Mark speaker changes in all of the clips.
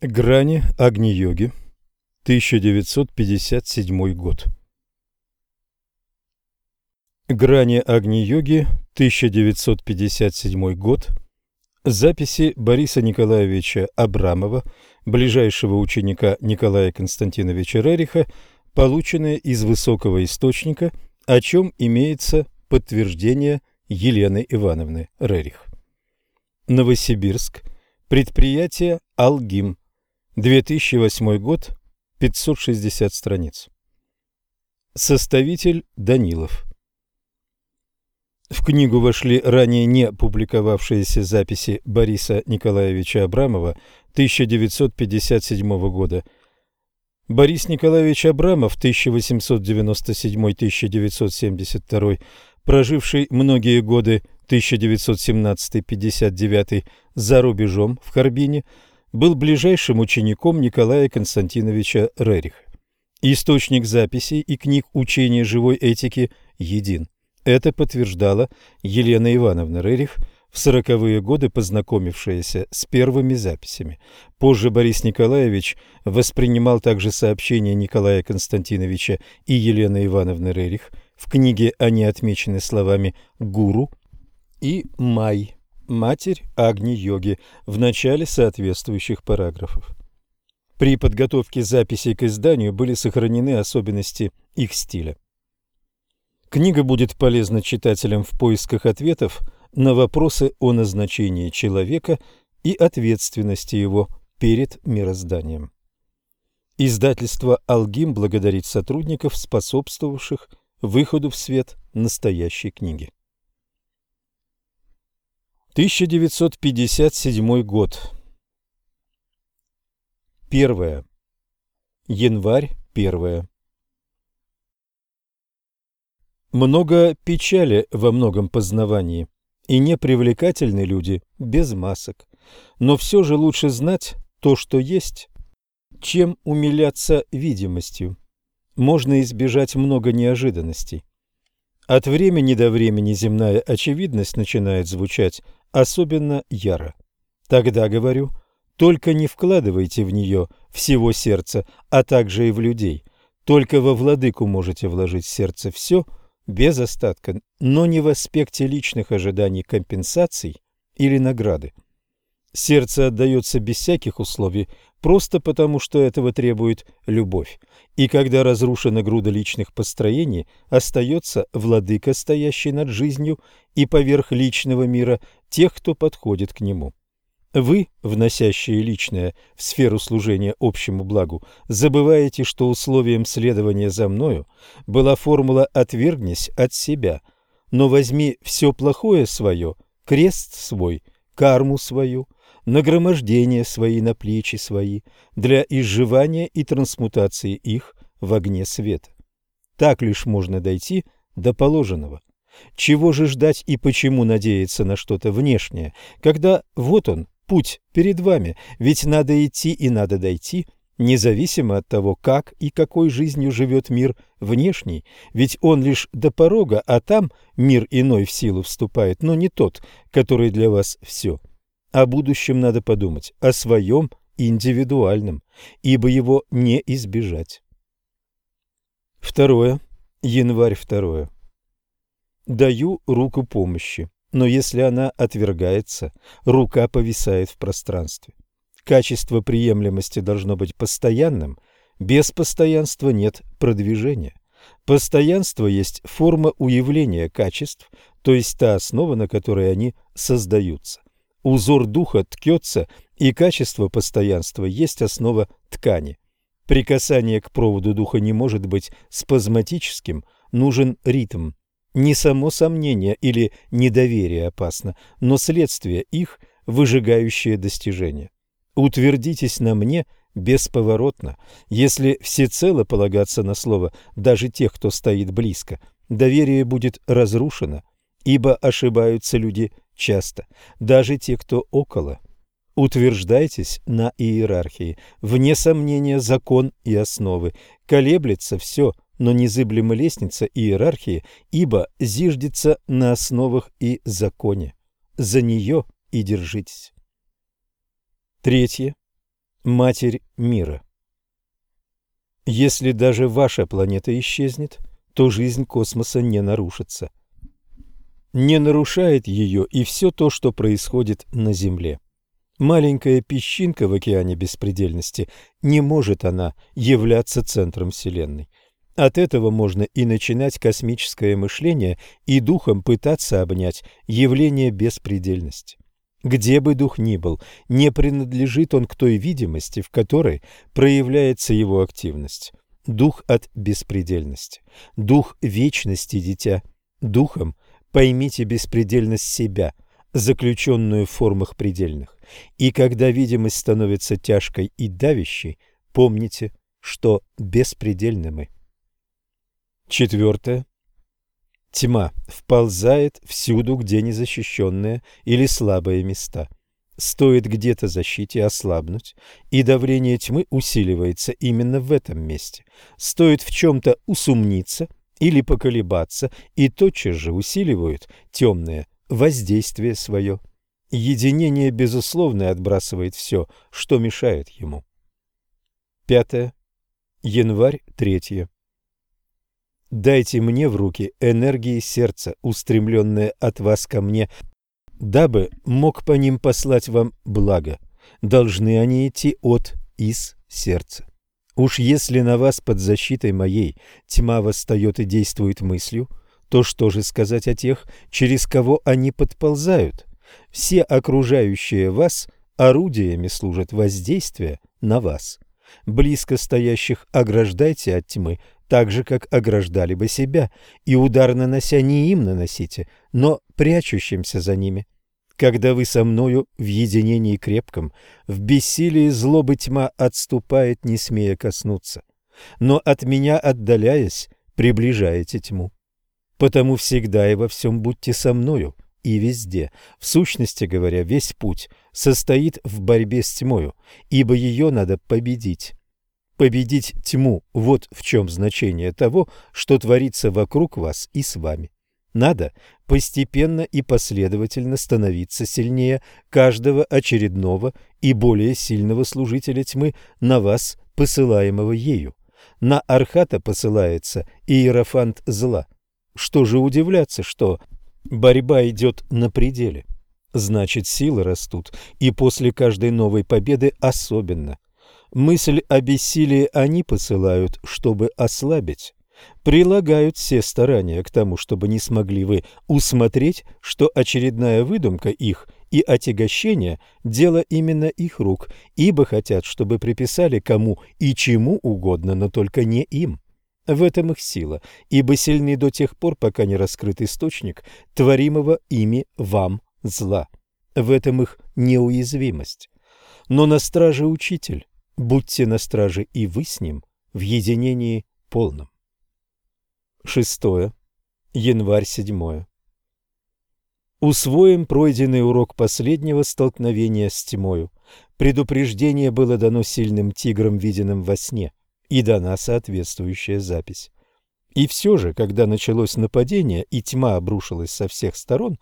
Speaker 1: Грани Агни-йоги, 1957 год. Грани Агни-йоги, 1957 год. Записи Бориса Николаевича Абрамова, ближайшего ученика Николая Константиновича Рериха, полученные из высокого источника, о чем имеется подтверждение Елены Ивановны Рерих. Новосибирск. Предприятие «Алгим». 2008 год, 560 страниц. Составитель Данилов. В книгу вошли ранее не публиковавшиеся записи Бориса Николаевича Абрамова 1957 года. Борис Николаевич Абрамов 1897-1972, проживший многие годы 1917-59 за рубежом в Харбине, был ближайшим учеником Николая Константиновича Рериха. Источник записей и книг учения живой этики един. Это подтверждала Елена Ивановна Рерих, в сороковые годы познакомившаяся с первыми записями. Позже Борис Николаевич воспринимал также сообщения Николая Константиновича и Елены Ивановны Рерих. В книге они отмечены словами «гуру» и «май» матерь Агни-йоги в начале соответствующих параграфов. При подготовке записей к изданию были сохранены особенности их стиля. Книга будет полезна читателям в поисках ответов на вопросы о назначении человека и ответственности его перед мирозданием. Издательство «Алгим» благодарит сотрудников, способствовавших выходу в свет настоящей книги. 1957 год. Первое. Январь первое. Много печали во многом познавании, и непривлекательны люди без масок. Но все же лучше знать то, что есть, чем умиляться видимостью. Можно избежать много неожиданностей. От времени до времени земная очевидность начинает звучать особенно яро. Тогда говорю, только не вкладывайте в нее всего сердца, а также и в людей. Только во владыку можете вложить в сердце все, без остатка, но не в аспекте личных ожиданий компенсаций или награды. Сердце отдается без всяких условий, просто потому, что этого требует любовь. И когда разрушена груда личных построений, остается владыка, стоящий над жизнью и поверх личного мира тех, кто подходит к нему. Вы, вносящие личное в сферу служения общему благу, забываете, что условием следования за мною была формула «отвергнись от себя», но возьми все плохое свое, крест свой, карму свою, нагромождение свои на плечи свои, для изживания и трансмутации их в огне света. Так лишь можно дойти до положенного. Чего же ждать и почему надеяться на что-то внешнее, когда вот он, путь перед вами, ведь надо идти и надо дойти, независимо от того, как и какой жизнью живет мир внешний, ведь он лишь до порога, а там мир иной в силу вступает, но не тот, который для вас все. О будущем надо подумать, о своем индивидуальном, ибо его не избежать. Второе. Январь второе. Даю руку помощи, но если она отвергается, рука повисает в пространстве. Качество приемлемости должно быть постоянным, без постоянства нет продвижения. Постоянство есть форма уявления качеств, то есть та основа, на которой они создаются. Узор духа ткется, и качество постоянства есть основа ткани. Прикасание к проводу духа не может быть спазматическим, нужен ритм. Не само сомнение или недоверие опасно, но следствие их – выжигающее достижение. Утвердитесь на мне бесповоротно. Если всецело полагаться на слово даже тех, кто стоит близко, доверие будет разрушено, ибо ошибаются люди часто, даже те, кто около. Утверждайтесь на иерархии, вне сомнения закон и основы. Колеблется все – но незыблема лестница иерархии, ибо зиждется на основах и законе. За нее и держитесь. Третье. Матерь мира. Если даже ваша планета исчезнет, то жизнь космоса не нарушится. Не нарушает ее и все то, что происходит на Земле. Маленькая песчинка в океане беспредельности, не может она являться центром Вселенной. От этого можно и начинать космическое мышление и духом пытаться обнять явление беспредельности. Где бы дух ни был, не принадлежит он к той видимости, в которой проявляется его активность. Дух от беспредельности, дух вечности, дитя. Духом поймите беспредельность себя, заключенную в формах предельных. И когда видимость становится тяжкой и давящей, помните, что беспредельны мы. Четвертое. Тьма вползает всюду, где незащищенные или слабые места. Стоит где-то защите ослабнуть, и давление тьмы усиливается именно в этом месте. Стоит в чем-то усомниться или поколебаться, и тотчас же усиливают темное воздействие свое. Единение, безусловно, отбрасывает все, что мешает ему. Пятое. Январь, третье. Дайте мне в руки энергии сердца, устремленные от вас ко мне, дабы мог по ним послать вам благо. Должны они идти от, из сердца. Уж если на вас под защитой моей тьма восстает и действует мыслью, то что же сказать о тех, через кого они подползают? Все окружающие вас орудиями служат воздействия на вас. Близко стоящих ограждайте от тьмы, так же, как ограждали бы себя, и удар нанося не им наносите, но прячущимся за ними. Когда вы со мною в единении крепком, в бессилии злобы тьма отступает, не смея коснуться. Но от меня отдаляясь, приближаете тьму. Потому всегда и во всем будьте со мною, и везде. В сущности говоря, весь путь состоит в борьбе с тьмою, ибо ее надо победить. Победить тьму – вот в чем значение того, что творится вокруг вас и с вами. Надо постепенно и последовательно становиться сильнее каждого очередного и более сильного служителя тьмы на вас, посылаемого ею. На Архата посылается иерофант зла. Что же удивляться, что Борьба идет на пределе. Значит, силы растут, и после каждой новой победы особенно. Мысль о бессилии они посылают, чтобы ослабить. Прилагают все старания к тому, чтобы не смогли вы усмотреть, что очередная выдумка их и отягощение – дело именно их рук, ибо хотят, чтобы приписали кому и чему угодно, но только не им. В этом их сила, ибо сильны до тех пор, пока не раскрыт источник творимого ими вам зла. В этом их неуязвимость. Но на страже учитель, будьте на страже и вы с ним в единении полном. Шестое. Январь седьмое. Усвоим пройденный урок последнего столкновения с тьмою. Предупреждение было дано сильным тиграм, виденным во сне и дана соответствующая запись. И все же, когда началось нападение и тьма обрушилась со всех сторон,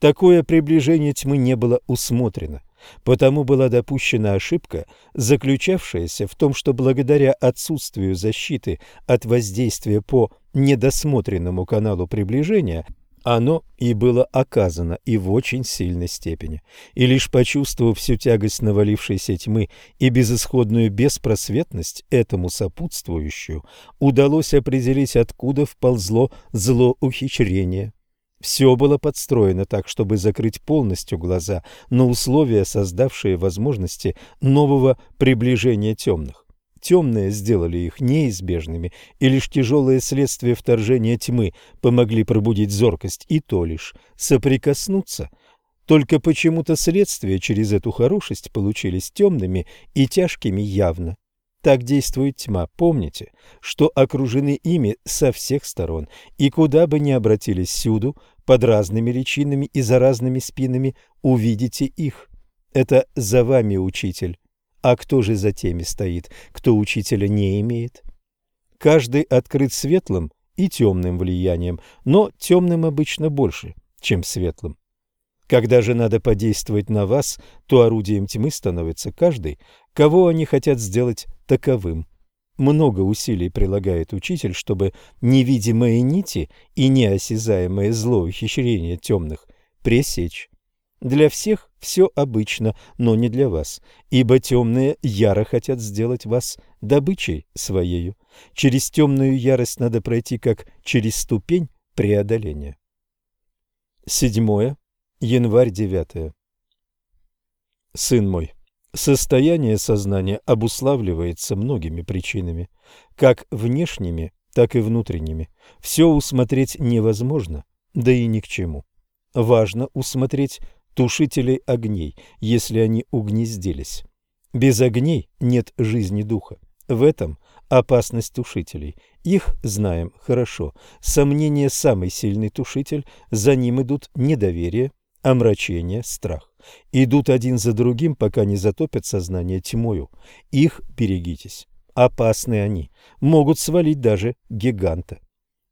Speaker 1: такое приближение тьмы не было усмотрено. Потому была допущена ошибка, заключавшаяся в том, что благодаря отсутствию защиты от воздействия по недосмотренному каналу приближения оно и было оказано и в очень сильной степени. И лишь почувствовав всю тягость навалившейся тьмы и безысходную беспросветность этому сопутствующую, удалось определить, откуда вползло зло ухищрения. Все было подстроено так, чтобы закрыть полностью глаза на условия, создавшие возможности нового приближения темных. Темные сделали их неизбежными, и лишь тяжелые следствия вторжения тьмы помогли пробудить зоркость, и то лишь соприкоснуться. Только почему-то следствия через эту хорошесть получились темными и тяжкими явно. Так действует тьма. Помните, что окружены ими со всех сторон, и куда бы ни обратились всюду, под разными личинами и за разными спинами, увидите их. Это за вами, учитель. А кто же за теми стоит, кто учителя не имеет? Каждый открыт светлым и темным влиянием, но темным обычно больше, чем светлым. Когда же надо подействовать на вас, то орудием тьмы становится каждый, кого они хотят сделать таковым. Много усилий прилагает учитель, чтобы невидимые нити и неосязаемое зло ухищрения темных пресечь. Для всех все обычно, но не для вас, ибо темные яро хотят сделать вас добычей своею. Через темную ярость надо пройти как через ступень преодоления. Седьмое. Январь 9. Сын мой, состояние сознания обуславливается многими причинами, как внешними, так и внутренними. Все усмотреть невозможно, да и ни к чему. Важно усмотреть тушителей огней, если они угнездились. Без огней нет жизни духа. В этом опасность тушителей. Их знаем хорошо. Сомнение – самый сильный тушитель, за ним идут недоверие, омрачение, страх. Идут один за другим, пока не затопят сознание тьмою. Их берегитесь. Опасны они. Могут свалить даже гиганта.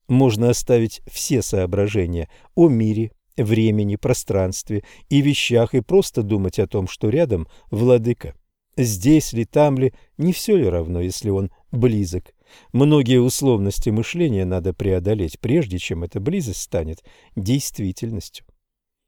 Speaker 1: Можно оставить все соображения о мире, времени, пространстве и вещах и просто думать о том, что рядом владыка. Здесь ли, там ли, не все ли равно, если он близок. Многие условности мышления надо преодолеть, прежде чем эта близость станет действительностью.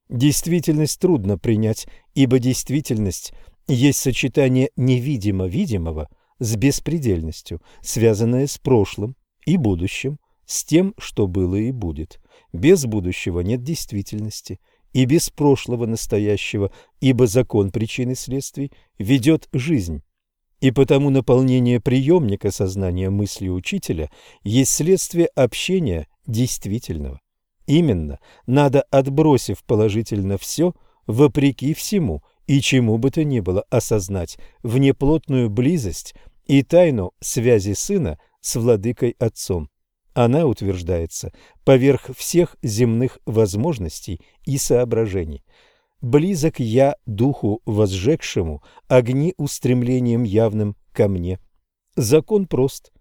Speaker 1: Действительность трудно принять, ибо действительность есть сочетание невидимо-видимого с беспредельностью, связанное с прошлым и будущим, с тем, что было и будет. Без будущего нет действительности, и без прошлого настоящего, ибо закон причин и следствий ведет жизнь. И потому наполнение приемника сознания мысли учителя есть следствие общения действительного. Именно, надо, отбросив положительно все, вопреки всему и чему бы то ни было, осознать внеплотную близость и тайну связи сына с владыкой отцом. Она утверждается поверх всех земных возможностей и соображений. Близок я духу возжегшему, огни устремлением явным ко мне. Закон прост.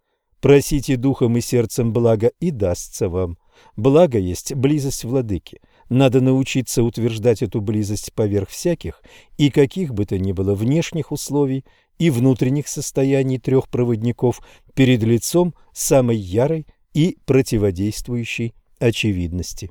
Speaker 1: Просите духом и сердцем блага, и дастся вам. Благо есть близость владыки. Надо научиться утверждать эту близость поверх всяких и каких бы то ни было внешних условий и внутренних состояний трех проводников перед лицом самой ярой и противодействующей очевидности.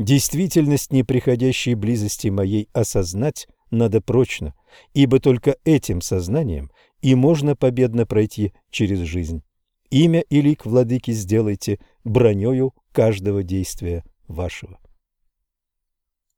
Speaker 1: Действительность неприходящей близости моей осознать надо прочно, ибо только этим сознанием и можно победно пройти через жизнь. Имя и лик владыки сделайте бронёю каждого действия вашего.